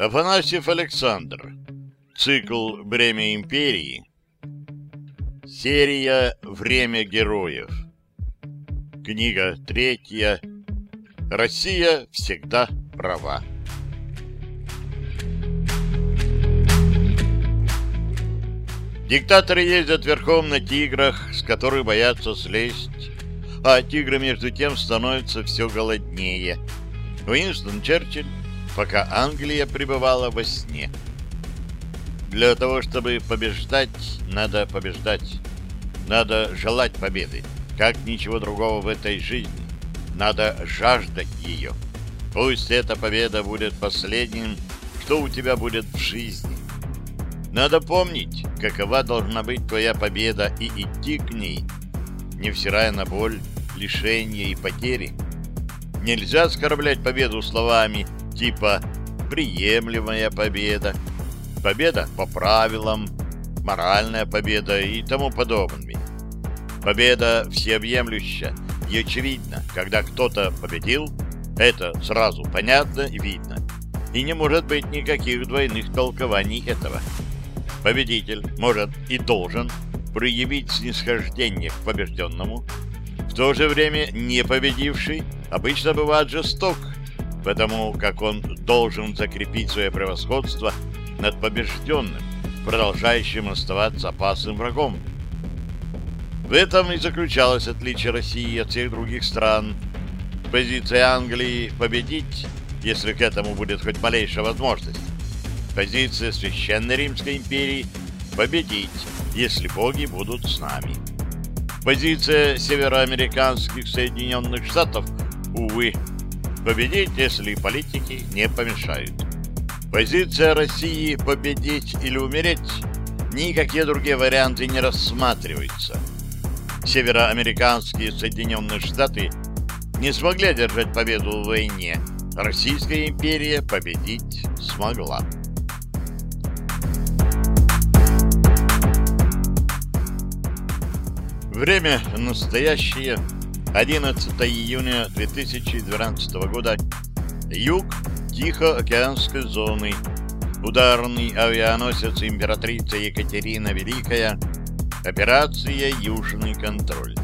Афанасьев Александр. Цикл «Бремя империи». Серия «Время героев». Книга третья. Россия всегда права. Диктаторы ездят верхом на тиграх, с которых боятся слезть, а тигры между тем становятся все голоднее. Уинстон Черчилль пока Англия пребывала во сне. Для того, чтобы побеждать, надо побеждать. Надо желать победы, как ничего другого в этой жизни. Надо жаждать ее. Пусть эта победа будет последним, что у тебя будет в жизни. Надо помнить, какова должна быть твоя победа и идти к ней, невзирая на боль, лишения и потери. Нельзя оскорблять победу словами типа «приемлемая победа», «победа по правилам», «моральная победа» и тому подобными. Победа всеобъемлюща и очевидна. Когда кто-то победил, это сразу понятно и видно. И не может быть никаких двойных толкований этого. Победитель может и должен проявить снисхождение к побежденному. В то же время не победивший обычно бывает жесток, потому как он должен закрепить свое превосходство над побежденным, продолжающим оставаться опасным врагом. В этом и заключалось отличие России от всех других стран. Позиция Англии — победить, если к этому будет хоть малейшая возможность. Позиция Священной Римской империи — победить, если боги будут с нами. Позиция североамериканских Соединенных Штатов — увы, победить, если политики не помешают. Позиция России победить или умереть никакие другие варианты не рассматриваются. Североамериканские Соединенные Штаты не смогли одержать победу в войне. Российская империя победить смогла. Время настоящее 11 июня 2012 года. Юг Тихоокеанской зоны. Ударный авианосец императрица Екатерина Великая. Операция «Южный контроль».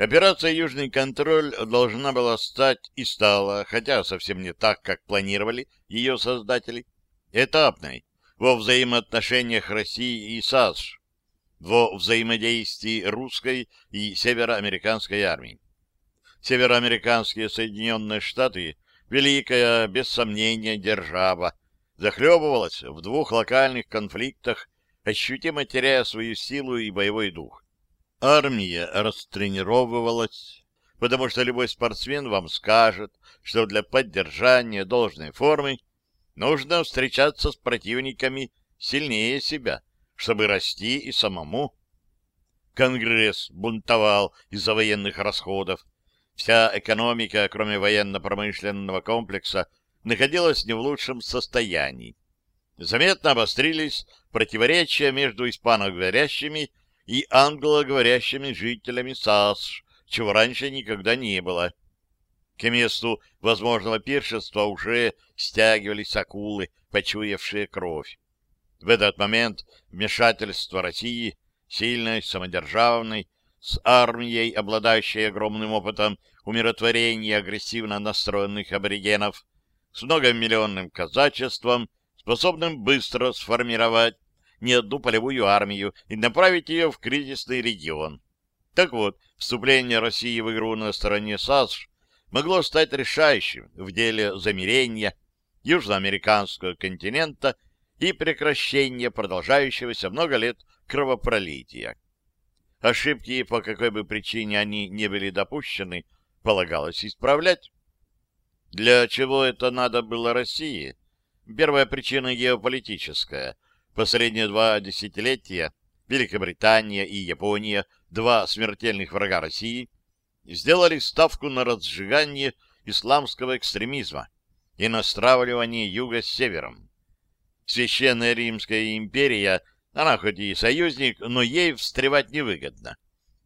Операция «Южный контроль» должна была стать и стала, хотя совсем не так, как планировали ее создатели, этапной во взаимоотношениях России и САСШ во взаимодействии русской и североамериканской армий. Североамериканские Соединенные Штаты, великая, без сомнения, держава, захлебывалась в двух локальных конфликтах, ощутимо теряя свою силу и боевой дух. Армия растренировывалась, потому что любой спортсмен вам скажет, что для поддержания должной формы нужно встречаться с противниками сильнее себя чтобы расти и самому. Конгресс бунтовал из-за военных расходов. Вся экономика, кроме военно-промышленного комплекса, находилась не в лучшем состоянии. Заметно обострились противоречия между испаноговорящими и англоговорящими жителями САС, чего раньше никогда не было. К месту возможного пиршества уже стягивались акулы, почуявшие кровь. В этот момент вмешательство России, сильной, самодержавной, с армией, обладающей огромным опытом умиротворения агрессивно настроенных аборигенов, с многомиллионным казачеством, способным быстро сформировать не одну полевую армию и направить ее в кризисный регион. Так вот, вступление России в игру на стороне САСШ могло стать решающим в деле замирения южноамериканского континента и прекращение продолжающегося много лет кровопролития. Ошибки, по какой бы причине они не были допущены, полагалось исправлять. Для чего это надо было России? Первая причина геополитическая. Последние два десятилетия Великобритания и Япония, два смертельных врага России, сделали ставку на разжигание исламского экстремизма и настравливание юга с севером. Священная Римская империя, она хоть и союзник, но ей встревать невыгодно.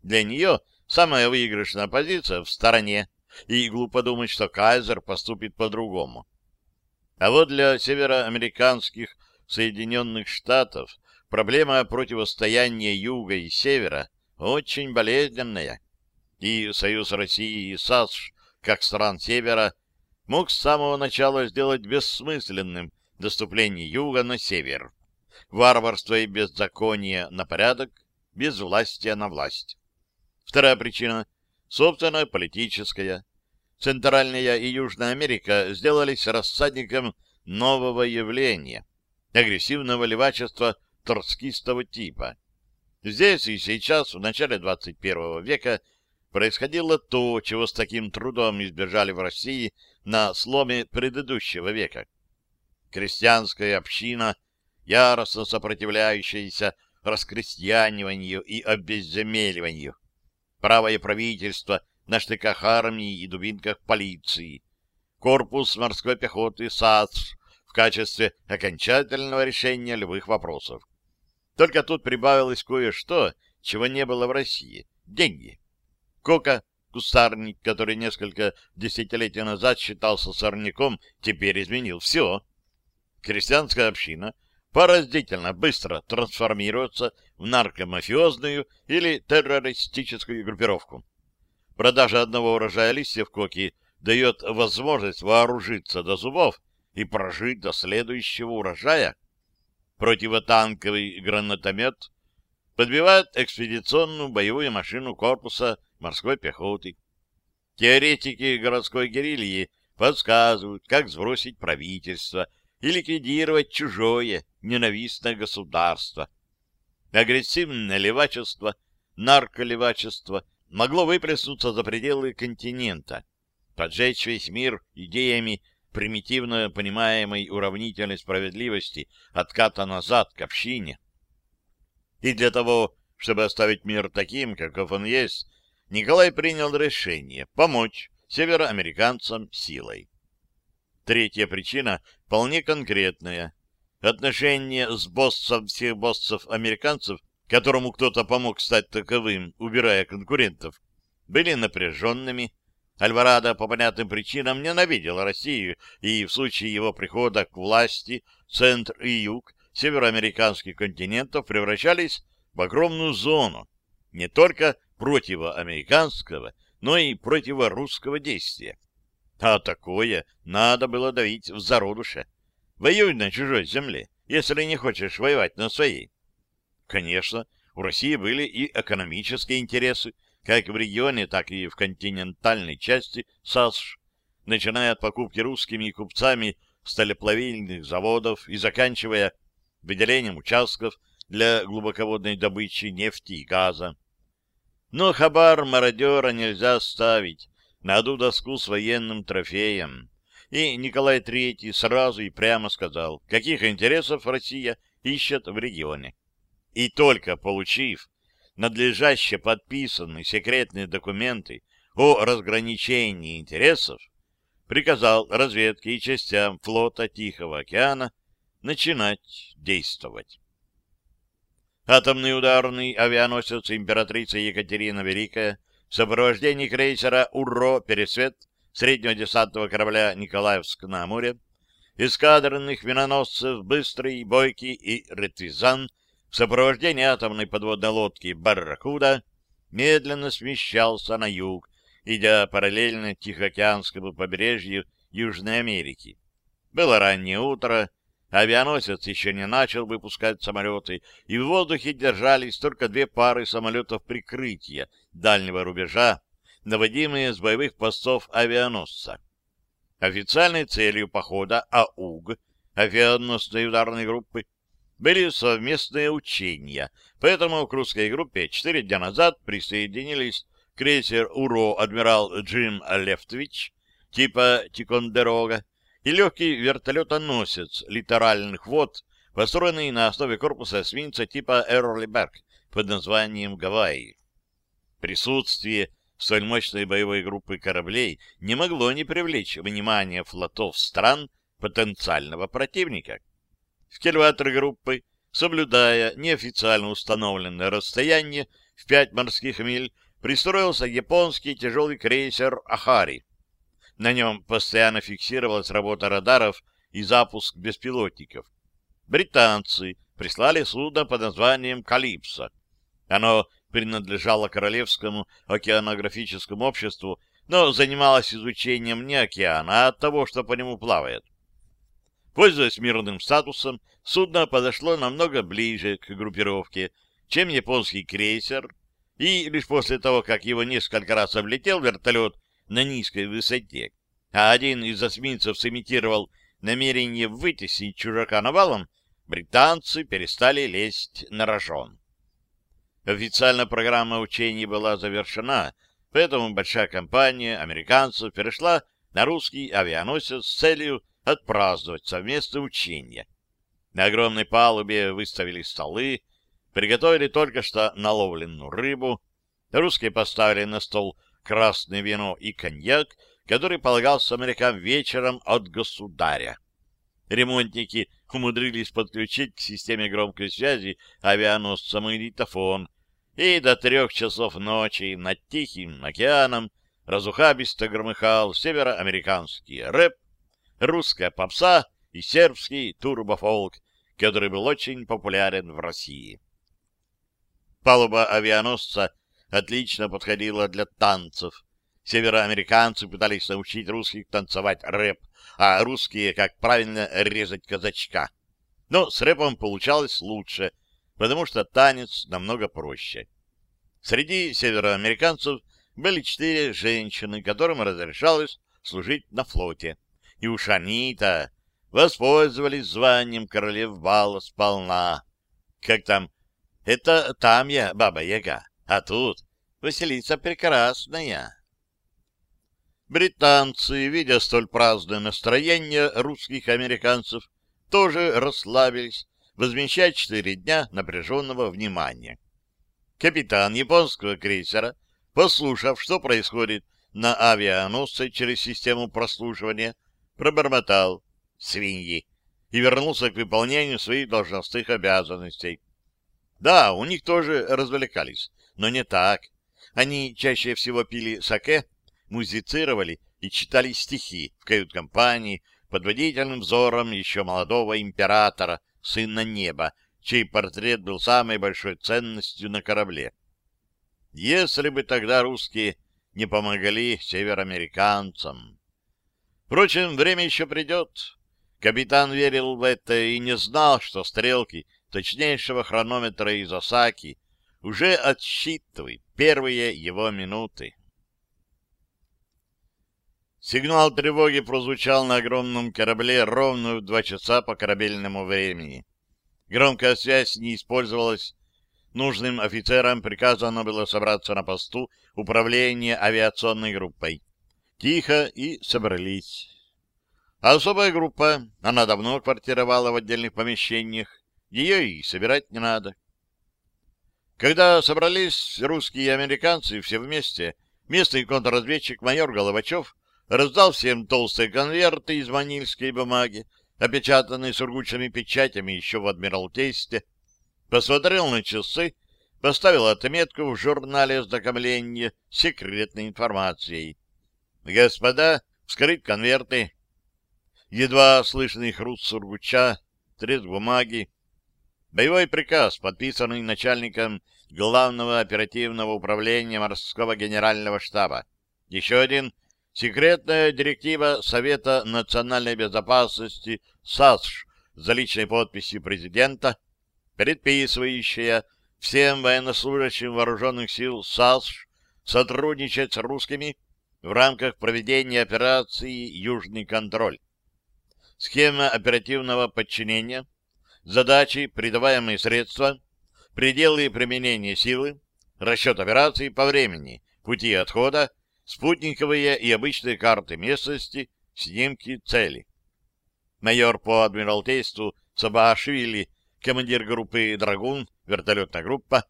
Для нее самая выигрышная позиция в стороне, и глупо думать, что Кайзер поступит по-другому. А вот для североамериканских Соединенных Штатов проблема противостояния Юга и Севера очень болезненная, и Союз России и САСШ, как стран Севера, мог с самого начала сделать бессмысленным доступление Юга на Север, варварство и беззаконие на порядок, безвластие на власть. Вторая причина — собственно политическая. Центральная и Южная Америка сделались рассадником нового явления — агрессивного левачества троцкистого типа. Здесь и сейчас, в начале 21 века, происходило то, чего с таким трудом избежали в России на сломе предыдущего века. Крестьянская община, яростно сопротивляющаяся раскрестьяниванию и обезземеливанию, правое правительство на штыках армии и дубинках полиции, корпус морской пехоты САЦ в качестве окончательного решения любых вопросов. Только тут прибавилось кое-что, чего не было в России — деньги. Кока, кустарник, который несколько десятилетий назад считался сорняком, теперь изменил все. Крестьянская община поразительно быстро трансформируется в наркомафиозную или террористическую группировку. Продажа одного урожая листьев коки дает возможность вооружиться до зубов и прожить до следующего урожая. Противотанковый гранатомет подбивает экспедиционную боевую машину корпуса морской пехоты. Теоретики городской герильи подсказывают, как сбросить правительство и ликвидировать чужое ненавистное государство. Агрессивное левачество, нарколевачество могло выплеснуться за пределы континента, поджечь весь мир идеями примитивно понимаемой уравнительной справедливости отката назад к общине. И для того, чтобы оставить мир таким, каков он есть, Николай принял решение помочь североамериканцам силой. Третья причина вполне конкретная. Отношения с боссом всех боссов американцев, которому кто-то помог стать таковым, убирая конкурентов, были напряженными. Альварадо по понятным причинам ненавидел Россию, и в случае его прихода к власти центр и юг североамериканских континентов превращались в огромную зону не только противоамериканского, но и противорусского действия. А такое надо было давить в зародуше. Воюй на чужой земле, если не хочешь воевать на своей. Конечно, у России были и экономические интересы, как в регионе, так и в континентальной части САСШ, начиная от покупки русскими купцами сталеплавильных заводов и заканчивая выделением участков для глубоководной добычи нефти и газа. Но хабар мародера нельзя ставить на одну доску с военным трофеем. И Николай III сразу и прямо сказал, каких интересов Россия ищет в регионе. И только получив надлежаще подписанные секретные документы о разграничении интересов, приказал разведке и частям флота Тихого океана начинать действовать. Атомный ударный авианосец императрицы Екатерина Великая в сопровождении крейсера «Урро» «Пересвет» среднего десантного корабля «Николаевск» на Амуре, эскадренных миноносцев «Быстрый», «Бойкий» и «Ретвизан» в сопровождении атомной подводной лодки «Барракуда» медленно смещался на юг, идя параллельно Тихоокеанскому побережью Южной Америки. Было раннее утро, Авианосец еще не начал выпускать самолеты, и в воздухе держались только две пары самолетов прикрытия дальнего рубежа, наводимые с боевых постов авианосца. Официальной целью похода АУГ, авианосной ударной группы, были совместные учения, поэтому к русской группе четыре дня назад присоединились крейсер УРО «Адмирал Джим Лефтович» типа «Тикондерога», и легкий вертолетоносец литеральных вод, построенный на основе корпуса эсминца типа Эрлиберг под названием Гавайи. Присутствие столь мощной боевой группы кораблей не могло не привлечь внимание флотов стран потенциального противника. В кильватор группы, соблюдая неофициально установленное расстояние в пять морских миль, пристроился японский тяжелый крейсер «Ахари». На нем постоянно фиксировалась работа радаров и запуск беспилотников. Британцы прислали судно под названием «Калипсо». Оно принадлежало Королевскому океанографическому обществу, но занималось изучением не океана, а того, что по нему плавает. Пользуясь мирным статусом, судно подошло намного ближе к группировке, чем японский крейсер, и лишь после того, как его несколько раз облетел вертолет на низкой высоте, а один из эсминцев сымитировал намерение вытеснить чужака навалом, британцы перестали лезть на рожон. Официально программа учений была завершена, поэтому большая компания американцев перешла на русский авианосец с целью отпраздновать совместное учение. На огромной палубе выставили столы, приготовили только что наловленную рыбу, русские поставили на стол красное вино и коньяк, который полагался морякам вечером от государя. Ремонтники умудрились подключить к системе громкой связи авианосца магнитофон, и до трех часов ночи над Тихим океаном разухабисто громыхал североамериканский рэп, русская попса и сербский турбофолк, который был очень популярен в России. Палуба авианосца отлично подходила для танцев. Североамериканцы пытались научить русских танцевать рэп, а русские, как правильно резать казачка. Но с рэпом получалось лучше, потому что танец намного проще. Среди североамериканцев были четыре женщины, которым разрешалось служить на флоте. И уж они-то воспользовались званием королев бала сполна. Как там? Это там я, баба-яга, а тут Василиса Прекрасная. Британцы, видя столь праздное настроение русских американцев, тоже расслабились, возмещая четыре дня напряженного внимания. Капитан японского крейсера, послушав, что происходит на авианосце через систему прослушивания, пробормотал «свиньи» и вернулся к выполнению своих должностных обязанностей. Да, у них тоже развлекались, но не так. Они чаще всего пили саке, музицировали и читали стихи в кают-компании под водительным взором еще молодого императора, сына неба, чей портрет был самой большой ценностью на корабле. Если бы тогда русские не помогали североамериканцам. Впрочем, время еще придет. Капитан верил в это и не знал, что стрелки точнейшего хронометра из Осаки уже отсчитывают первые его минуты. Сигнал тревоги прозвучал на огромном корабле ровно в два часа по корабельному времени. Громкая связь не использовалась. Нужным офицерам приказано было собраться на посту управления авиационной группой. Тихо и собрались. Особая группа, она давно квартировала в отдельных помещениях, ее и собирать не надо. Когда собрались русские и американцы все вместе, местный контрразведчик майор Головачев раздал всем толстые конверты из ванильской бумаги, опечатанные сургучными печатями еще в Адмиралтействе, посмотрел на часы, поставил отметку в журнале ознакомления секретной информацией. «Господа, вскрыть конверты!» Едва слышный хруст сургуча, треск бумаги. Боевой приказ, подписанный начальником Главного оперативного управления морского генерального штаба. Еще один Секретная директива Совета национальной безопасности САСШ за личной подписью президента, предписывающая всем военнослужащим вооруженных сил САСШ сотрудничать с русскими в рамках проведения операции «Южный контроль». Схема оперативного подчинения, задачи, придаваемые средства, пределы применения силы, расчет операций по времени, пути отхода спутниковые и обычные карты местности, снимки цели. Майор по адмиралтейству Сабашвили, командир группы «Драгун», вертолетная группа,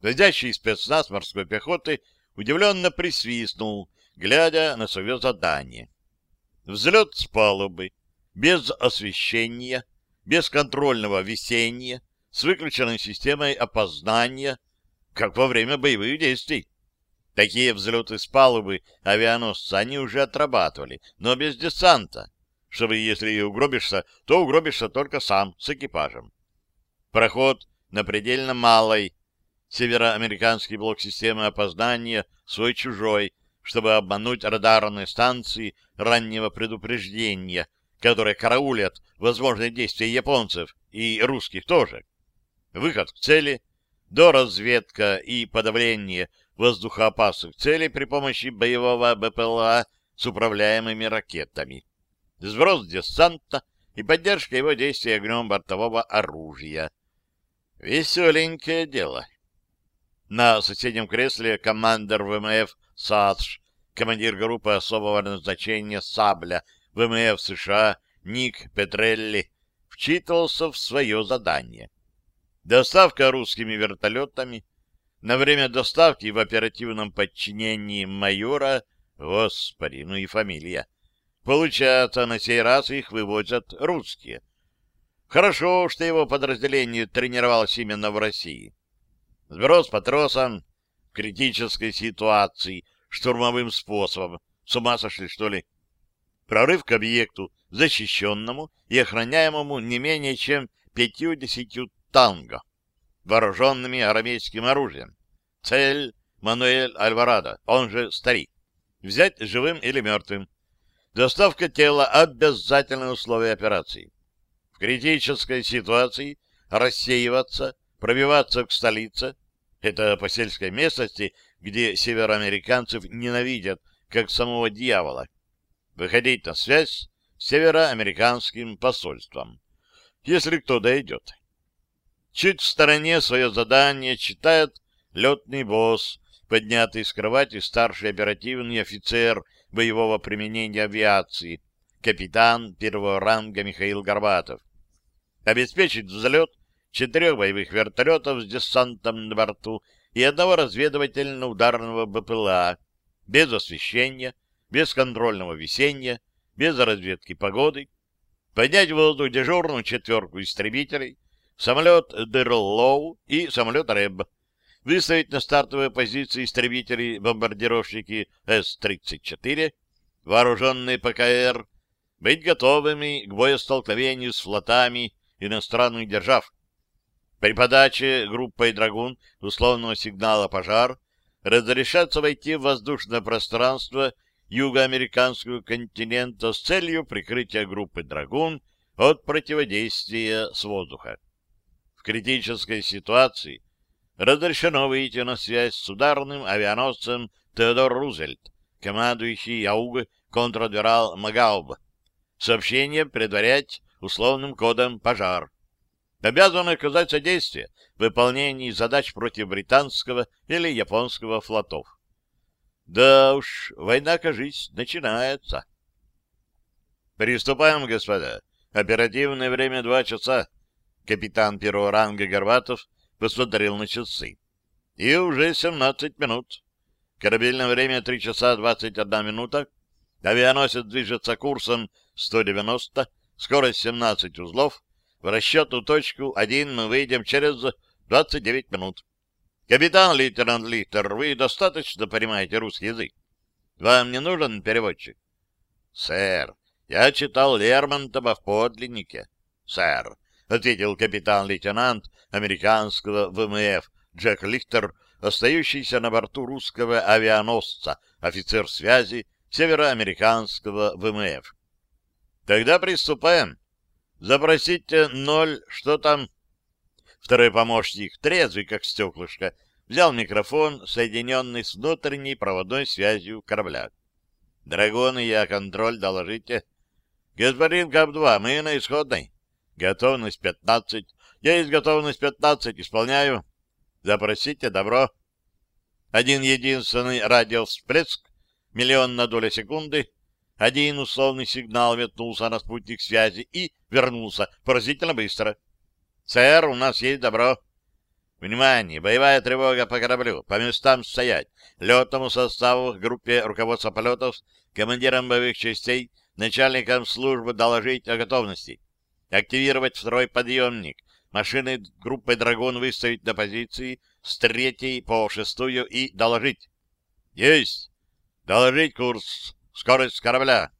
вводящий спецназ морской пехоты, удивленно присвистнул, глядя на свое задание. Взлет с палубы, без освещения, без контрольного весения, с выключенной системой опознания, как во время боевых действий. Такие взлеты с палубы авианосца они уже отрабатывали, но без десанта, чтобы, если и угробишься, то угробишься только сам, с экипажем. Проход на предельно малой североамериканский блок системы опознания свой-чужой, чтобы обмануть радарные станции раннего предупреждения, которые караулят возможные действия японцев и русских тоже. Выход к цели, до разведка и подавление воздухоопасных целей при помощи боевого БПЛА с управляемыми ракетами, сброс десанта и поддержка его действий огнем бортового оружия. Веселенькое дело. На соседнем кресле командир ВМФ САДШ, командир группы особого назначения «Сабля» ВМФ США Ник Петрелли, вчитывался в свое задание. Доставка русскими вертолетами, на время доставки в оперативном подчинении майора, господи, ну и фамилия. Получается, на сей раз их вывозят русские. Хорошо, что его подразделение тренировалось именно в России. Сброс по тросам в критической ситуации штурмовым способом. С ума сошли, что ли? Прорыв к объекту, защищенному и охраняемому не менее чем пятью-десятью танго вооруженными армейским оружием. Цель — Мануэль Альварадо, он же Старик. Взять живым или мертвым. Доставка тела — обязательное условие операции. В критической ситуации рассеиваться, пробиваться к столице — это по сельской местности, где североамериканцев ненавидят, как самого дьявола. Выходить на связь с североамериканским посольством, если кто дойдет. Чуть в стороне свое задание читает летный босс, поднятый с кровати старший оперативный офицер боевого применения авиации, капитан первого ранга Михаил Горбатов. Обеспечить взлет четырех боевых вертолетов с десантом на борту и одного разведывательно-ударного БПЛА, без освещения, без контрольного весенния, без разведки погоды, поднять в воздух дежурную четверку истребителей, самолет Дерлоу и самолет Рэб, выставить на стартовые позиции истребители-бомбардировщики С-34, вооруженные ПКР, быть готовыми к боестолкновению с флотами иностранных держав. При подаче группой «Драгун» условного сигнала «Пожар» разрешается войти в воздушное пространство югоамериканского континента с целью прикрытия группы «Драгун» от противодействия с воздуха критической ситуации разрешено выйти на связь с ударным авианосцем Теодор Рузвельт, командующий АУГ контрадмирал Магауб. Сообщение предварять условным кодом «Пожар». Обязан оказать содействие в выполнении задач против британского или японского флотов. Да уж, война, кажись, начинается. Приступаем, господа. Оперативное время два часа. Капитан первого ранга Горбатов посмотрел на часы. И уже 17 минут. Корабельное время 3 часа 21 минута. Авианосец движется курсом 190, скорость 17 узлов. В расчетную точку 1 мы выйдем через 29 минут. Капитан-лейтенант Лихтер, вы достаточно понимаете русский язык? Вам не нужен переводчик? Сэр, я читал Лермонтова в подлиннике. Сэр, — ответил капитан-лейтенант американского ВМФ Джек Лихтер, остающийся на борту русского авианосца, офицер связи североамериканского ВМФ. «Тогда приступаем. Запросите ноль, что там?» Второй помощник, трезвый как стеклышко, взял микрофон, соединенный с внутренней проводной связью корабля. «Драгоны, я контроль, доложите». «Господин КАП-2, мы на исходной». Готовность 15. Есть готовность 15. Исполняю. Запросите добро. Один единственный радиовсплеск, миллион на долю секунды. Один условный сигнал метнулся на спутник связи и вернулся поразительно быстро. «Сэр, у нас есть добро». Внимание! Боевая тревога по кораблю. По местам стоять. Летному составу, группе руководства полетов, командирам боевых частей, начальникам службы доложить о готовности активировать второй подъемник, машины группы «Драгун» выставить на позиции с третьей по шестую и доложить. Есть. Доложить курс. Скорость корабля.